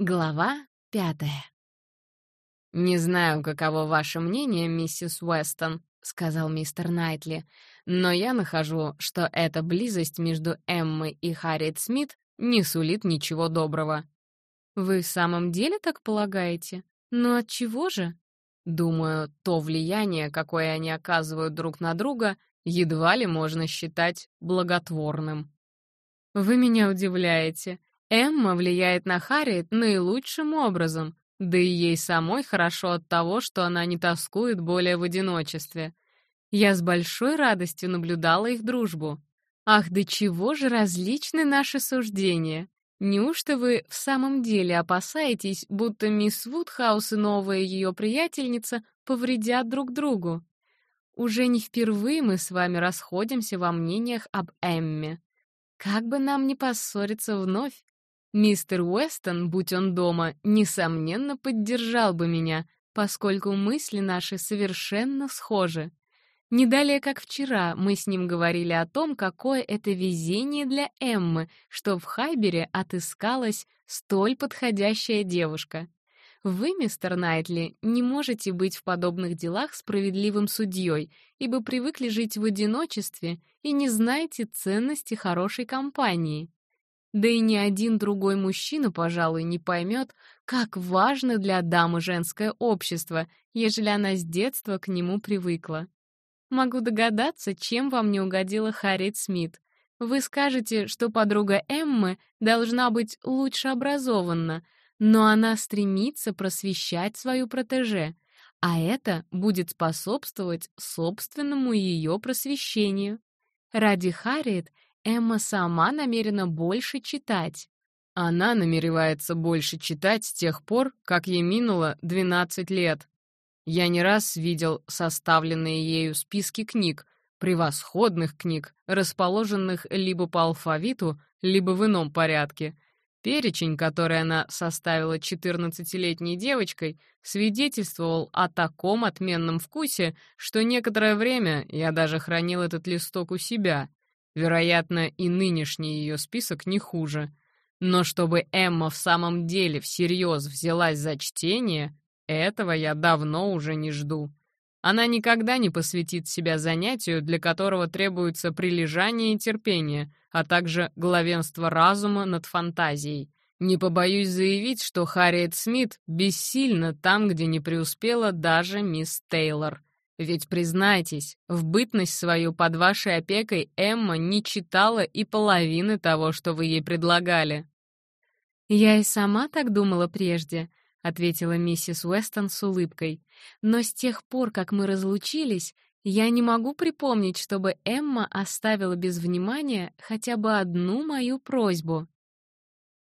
Глава пятая. «Не знаю, каково ваше мнение, миссис Уэстон», — сказал мистер Найтли, «но я нахожу, что эта близость между Эммой и Харриет Смит не сулит ничего доброго». «Вы в самом деле так полагаете? Но от чего же?» «Думаю, то влияние, какое они оказывают друг на друга, едва ли можно считать благотворным». «Вы меня удивляете. Эмма влияет на Харриет наилучшим образом, да и ей самой хорошо от того, что она не тоскует более в одиночестве. Я с большой радостью наблюдала их дружбу. Ах, до чего же различны наши суждения! Неужто вы в самом деле опасаетесь, будто мисс Вудхаус и новая ее приятельница повредят друг другу? Уже не впервые мы с вами расходимся во мнениях об Эмме. Как бы нам не поссориться вновь, Мистер Уэстон, будь он дома, несомненно поддержал бы меня, поскольку мысли наши совершенно схожи. Не далее, как вчера, мы с ним говорили о том, какое это везение для Эммы, что в Хайбере отыскалась столь подходящая девушка. Вы, мистер Найтли, не можете быть в подобных делах справедливым судьей, ибо привыкли жить в одиночестве и не знаете ценности хорошей компании. Да и ни один другой мужчина, пожалуй, не поймет, как важно для дамы женское общество, ежели она с детства к нему привыкла. Могу догадаться, чем вам не угодила Харриет Смит. Вы скажете, что подруга Эммы должна быть лучше образована, но она стремится просвещать свою протеже, а это будет способствовать собственному ее просвещению. Ради Харриет Эмма сама намерена больше читать. Она намеревается больше читать с тех пор, как ей минуло 12 лет. Я не раз видел составленные ею списки книг, превосходных книг, расположенных либо по алфавиту, либо в ином порядке. Перечень, который она составила 14-летней девочкой, свидетельствовал о таком отменном вкусе, что некоторое время я даже хранил этот листок у себя. Вероятно, и нынешний ее список не хуже. Но чтобы Эмма в самом деле всерьез взялась за чтение, этого я давно уже не жду. Она никогда не посвятит себя занятию, для которого требуется прилежание и терпение, а также главенство разума над фантазией. Не побоюсь заявить, что Харриет Смит бессильна там, где не преуспела даже мисс Тейлор — ведь, признайтесь, в бытность свою под вашей опекой Эмма не читала и половины того, что вы ей предлагали. «Я и сама так думала прежде», — ответила миссис Уэстон с улыбкой. «Но с тех пор, как мы разлучились, я не могу припомнить, чтобы Эмма оставила без внимания хотя бы одну мою просьбу».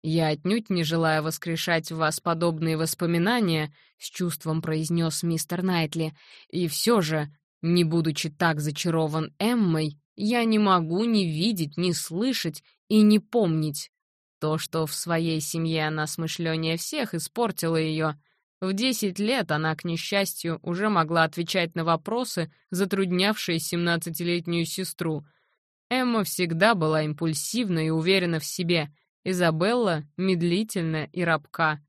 «Я отнюдь не желаю воскрешать в вас подобные воспоминания», — с чувством произнес мистер Найтли. «И все же, не будучи так зачарован Эммой, я не могу ни видеть, ни слышать и не помнить. То, что в своей семье она смышленнее всех, испортило ее. В десять лет она, к несчастью, уже могла отвечать на вопросы, затруднявшие семнадцатилетнюю сестру. Эмма всегда была импульсивна и уверена в себе — Изабелла медлительна и рабка.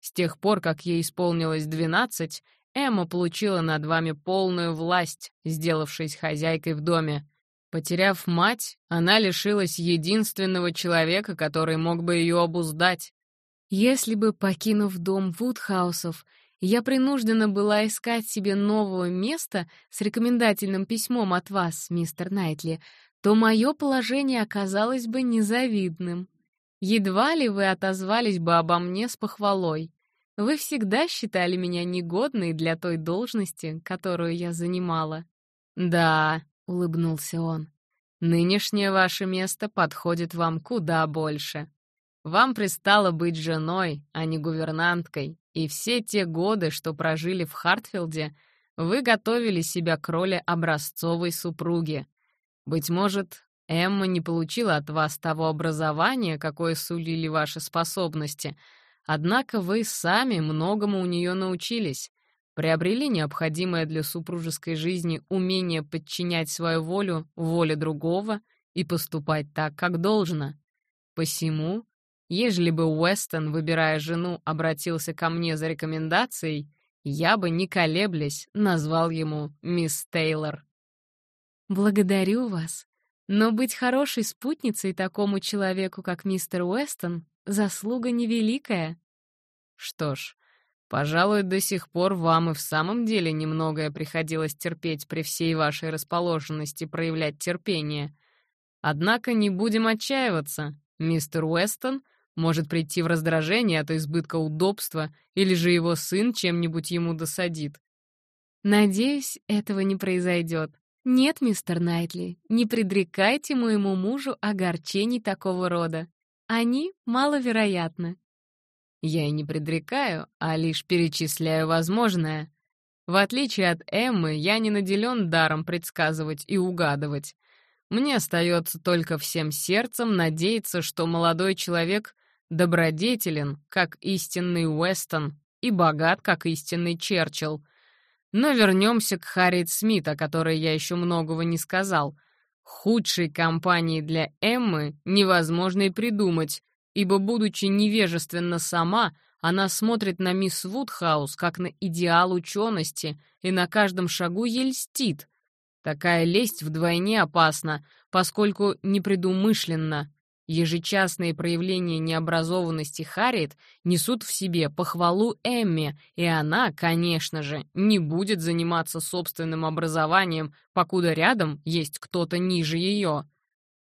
С тех пор, как ей исполнилось двенадцать, Эмма получила над вами полную власть, сделавшись хозяйкой в доме. Потеряв мать, она лишилась единственного человека, который мог бы ее обуздать. Если бы, покинув дом Вудхаусов, я принуждена была искать себе нового места с рекомендательным письмом от вас, мистер Найтли, то мое положение оказалось бы незавидным. Едва ли вы отозвались бы обо мне с похвалой. Вы всегда считали меня негодной для той должности, которую я занимала. Да, улыбнулся он. Нынешнее ваше место подходит вам куда больше. Вам пристало быть женой, а не гувернанткой, и все те годы, что прожили в Хартфилде, вы готовили себя к роли образцовой супруги. Быть может, Эмма не получила от вас того образования, какое сулили ваши способности, однако вы сами многому у нее научились, приобрели необходимое для супружеской жизни умение подчинять свою волю воле другого и поступать так, как должно. Посему Ежели бы Уэстон, выбирая жену, обратился ко мне за рекомендацией, я бы, не колеблясь, назвал ему мисс Тейлор. «Благодарю вас. Но быть хорошей спутницей такому человеку, как мистер Уэстон, заслуга невеликая». «Что ж, пожалуй, до сих пор вам и в самом деле немногое приходилось терпеть при всей вашей расположенности проявлять терпение. Однако не будем отчаиваться. Мистер Уэстон может прийти в раздражение от избытка удобства, или же его сын чем-нибудь ему досадит. Надеюсь, этого не произойдет. Нет, мистер Найтли, не предрекайте моему мужу огорчений такого рода. Они маловероятны. Я и не предрекаю, а лишь перечисляю возможное. В отличие от Эммы, я не наделен даром предсказывать и угадывать. Мне остается только всем сердцем надеяться, что молодой человек добродетелен, как истинный Уэстон, и богат, как истинный Черчилл. Но вернемся к Харриет Смит, о которой я еще многого не сказал. Худшей компании для Эммы невозможно и придумать, ибо, будучи невежественна сама, она смотрит на мисс Вудхаус как на идеал учености и на каждом шагу ей льстит. Такая лесть вдвойне опасна, поскольку непредумышленно. Ежечасные проявления необразованности Харриет несут в себе похвалу Эмме, и она, конечно же, не будет заниматься собственным образованием, покуда рядом есть кто-то ниже ее.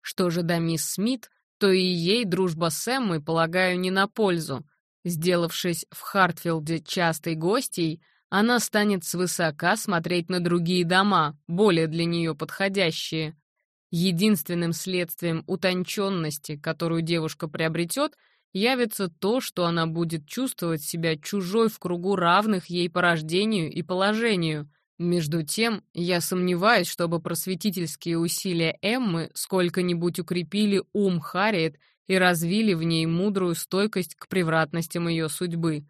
Что же до мисс Смит, то и ей дружба с Эммой, полагаю, не на пользу. Сделавшись в Хартфилде частой гостьей, она станет свысока смотреть на другие дома, более для нее подходящие. Единственным следствием утонченности, которую девушка приобретет, явится то, что она будет чувствовать себя чужой в кругу равных ей по рождению и положению. Между тем, я сомневаюсь, чтобы просветительские усилия Эммы сколько-нибудь укрепили ум Харриет и развили в ней мудрую стойкость к превратностям ее судьбы.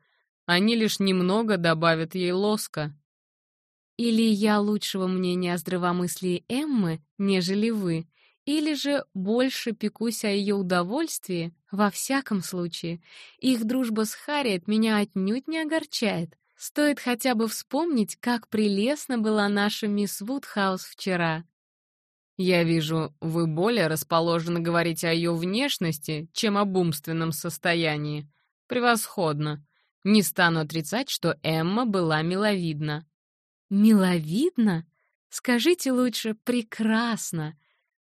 Они лишь немного добавят ей лоска. Или я лучшего мнения о здравомыслии Эммы, нежели вы, или же больше пекусь о ее удовольствии, во всяком случае. Их дружба с Харриет меня отнюдь не огорчает. Стоит хотя бы вспомнить, как прелестно была наша мисс Вудхаус вчера. Я вижу, вы более расположены говорить о ее внешности, чем об умственном состоянии. Превосходно. Не стану отрицать, что Эмма была миловидна. Миловидно? Скажите лучше «прекрасно».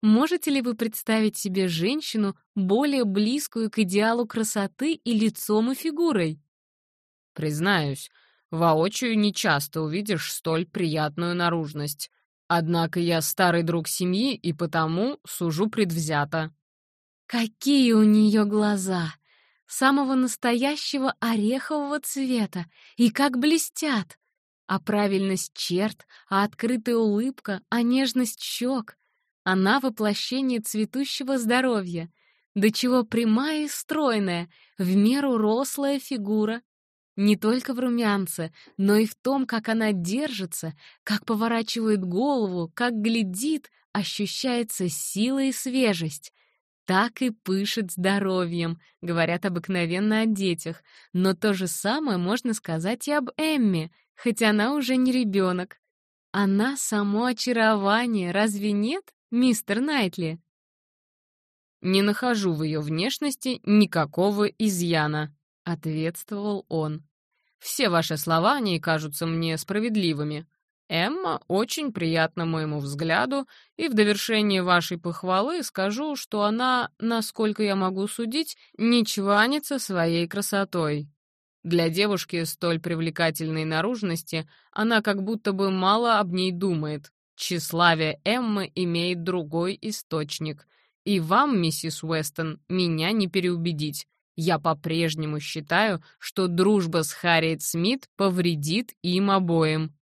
Можете ли вы представить себе женщину, более близкую к идеалу красоты и лицом, и фигурой? Признаюсь, воочию нечасто увидишь столь приятную наружность. Однако я старый друг семьи и потому сужу предвзято. Какие у нее глаза! Самого настоящего орехового цвета! И как блестят! А правильность черт, а открытая улыбка, а нежность щек. Она воплощение цветущего здоровья, до чего прямая и стройная, в меру рослая фигура. Не только в румянце, но и в том, как она держится, как поворачивает голову, как глядит, ощущается сила и свежесть. Так и пышет здоровьем, говорят обыкновенно о детях, но то же самое можно сказать и об Эмме — хоть она уже не ребенок. Она само очарование, разве нет, мистер Найтли? «Не нахожу в ее внешности никакого изъяна», — ответствовал он. «Все ваши слова о ней кажутся мне справедливыми. Эмма очень приятна моему взгляду, и в довершение вашей похвалы скажу, что она, насколько я могу судить, не чванится своей красотой. Для девушки столь привлекательной наружности она как будто бы мало об ней думает. Тщеславие Эммы имеет другой источник. И вам, миссис Уэстон, меня не переубедить. Я по-прежнему считаю, что дружба с Харриет Смит повредит им обоим.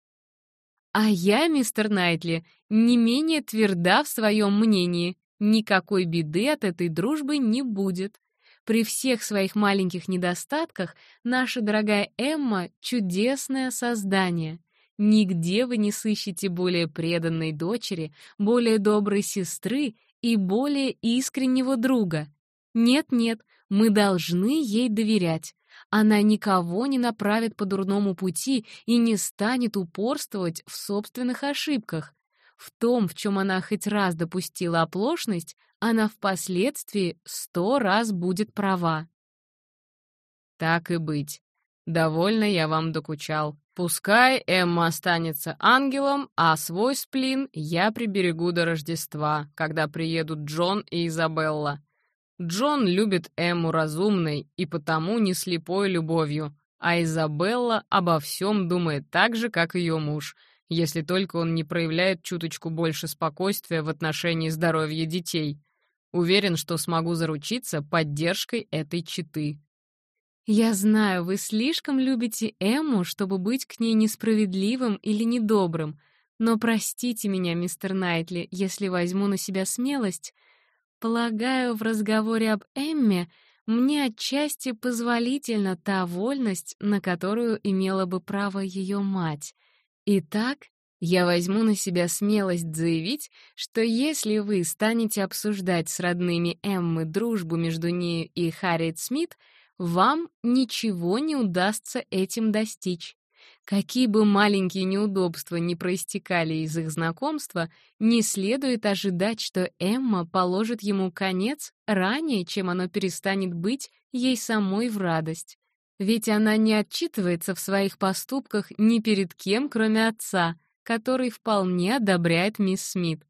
А я, мистер Найтли, не менее тверда в своем мнении. Никакой беды от этой дружбы не будет. При всех своих маленьких недостатках наша дорогая Эмма — чудесное создание. Нигде вы не сыщете более преданной дочери, более доброй сестры и более искреннего друга. Нет-нет, Мы должны ей доверять. Она никого не направит по дурному пути и не станет упорствовать в собственных ошибках. В том, в чем она хоть раз допустила оплошность, она впоследствии сто раз будет права. Так и быть. Довольно я вам докучал. Пускай Эмма останется ангелом, а свой сплин я приберегу до Рождества, когда приедут Джон и Изабелла. Джон любит Эмму разумной и потому не слепой любовью, а Изабелла обо всем думает так же, как ее муж, если только он не проявляет чуточку больше спокойствия в отношении здоровья детей. Уверен, что смогу заручиться поддержкой этой четы. «Я знаю, вы слишком любите Эмму, чтобы быть к ней несправедливым или недобрым, но простите меня, мистер Найтли, если возьму на себя смелость. Полагаю, в разговоре об Эмме мне отчасти позволительна та вольность, на которую имела бы право ее мать. Итак, я возьму на себя смелость заявить, что если вы станете обсуждать с родными Эммы дружбу между нею и Харриет Смит — вам ничего не удастся этим достичь. Какие бы маленькие неудобства ни проистекали из их знакомства, не следует ожидать, что Эмма положит ему конец ранее, чем оно перестанет быть ей самой в радость. Ведь она не отчитывается в своих поступках ни перед кем, кроме отца, который вполне одобряет мисс Смит.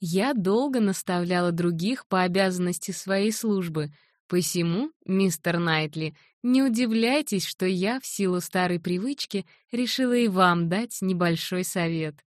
Я долго наставляла других по обязанности своей службы — Посему, мистер Найтли, не удивляйтесь, что я, в силу старой привычки, решила и вам дать небольшой совет».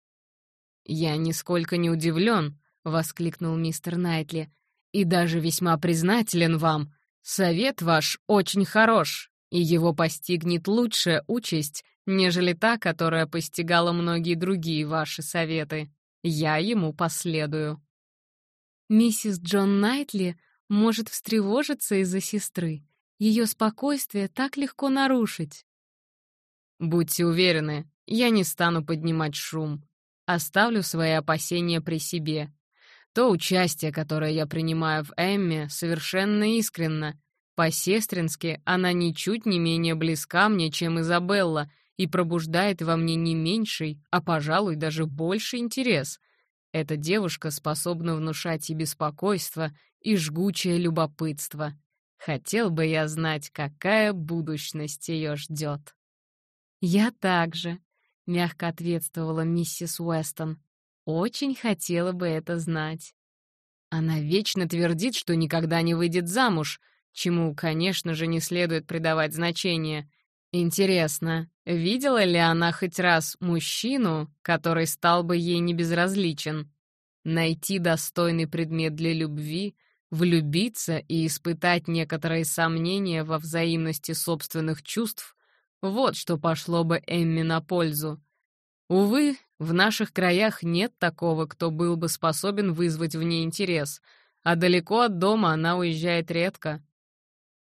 «Я нисколько не удивлен», — воскликнул мистер Найтли, «и даже весьма признателен вам. Совет ваш очень хорош, и его постигнет лучшая участь, нежели та, которая постигала многие другие ваши советы. Я ему последую». Миссис Джон Найтли может встревожиться из-за сестры. Ее спокойствие так легко нарушить. Будьте уверены, я не стану поднимать шум. Оставлю свои опасения при себе. То участие, которое я принимаю в Эмме, совершенно искренно. По-сестрински она ничуть не менее близка мне, чем Изабелла, и пробуждает во мне не меньший, а, пожалуй, даже больше интерес. Эта девушка способна внушать и беспокойство, и жгучее любопытство. Хотел бы я знать, какая будущность ее ждет. «Я также», — мягко ответствовала миссис Уэстон. «Очень хотела бы это знать». Она вечно твердит, что никогда не выйдет замуж, чему, конечно же, не следует придавать значение. Интересно, видела ли она хоть раз мужчину, который стал бы ей небезразличен? Найти достойный предмет для любви — Влюбиться и испытать некоторые сомнения во взаимности собственных чувств — вот что пошло бы Эмми на пользу. Увы, в наших краях нет такого, кто был бы способен вызвать в ней интерес, а далеко от дома она уезжает редко.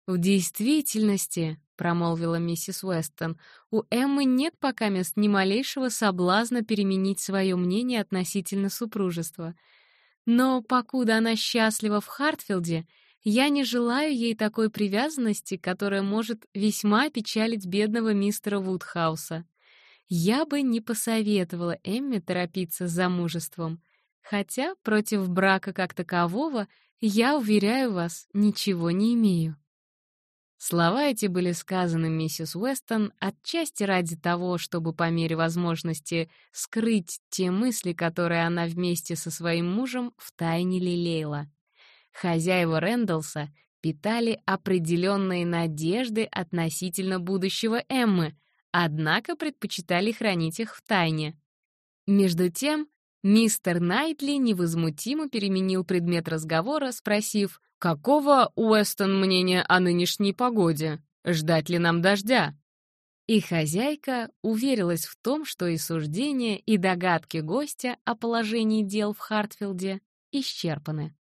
«В действительности», — промолвила миссис Уэстон, «у Эммы нет пока мест ни малейшего соблазна переменить свое мнение относительно супружества». Но покуда она счастлива в Хартфилде, я не желаю ей такой привязанности, которая может весьма печалить бедного мистера Вудхауса. Я бы не посоветовала Эмме торопиться с замужеством, хотя против брака как такового, я, уверяю вас, ничего не имею. Слова эти были сказаны миссис Уэстон отчасти ради того, чтобы по мере возможности скрыть те мысли, которые она вместе со своим мужем втайне лелеяла. Хозяева Рэндалса питали определенные надежды относительно будущего Эммы, однако предпочитали хранить их в тайне. Между тем, мистер Найтли невозмутимо переменил предмет разговора, спросив, Какого, Уэстон, мнения о нынешней погоде? Ждать ли нам дождя? И хозяйка уверилась в том, что и суждения, и догадки гостя о положении дел в Хартфилде исчерпаны.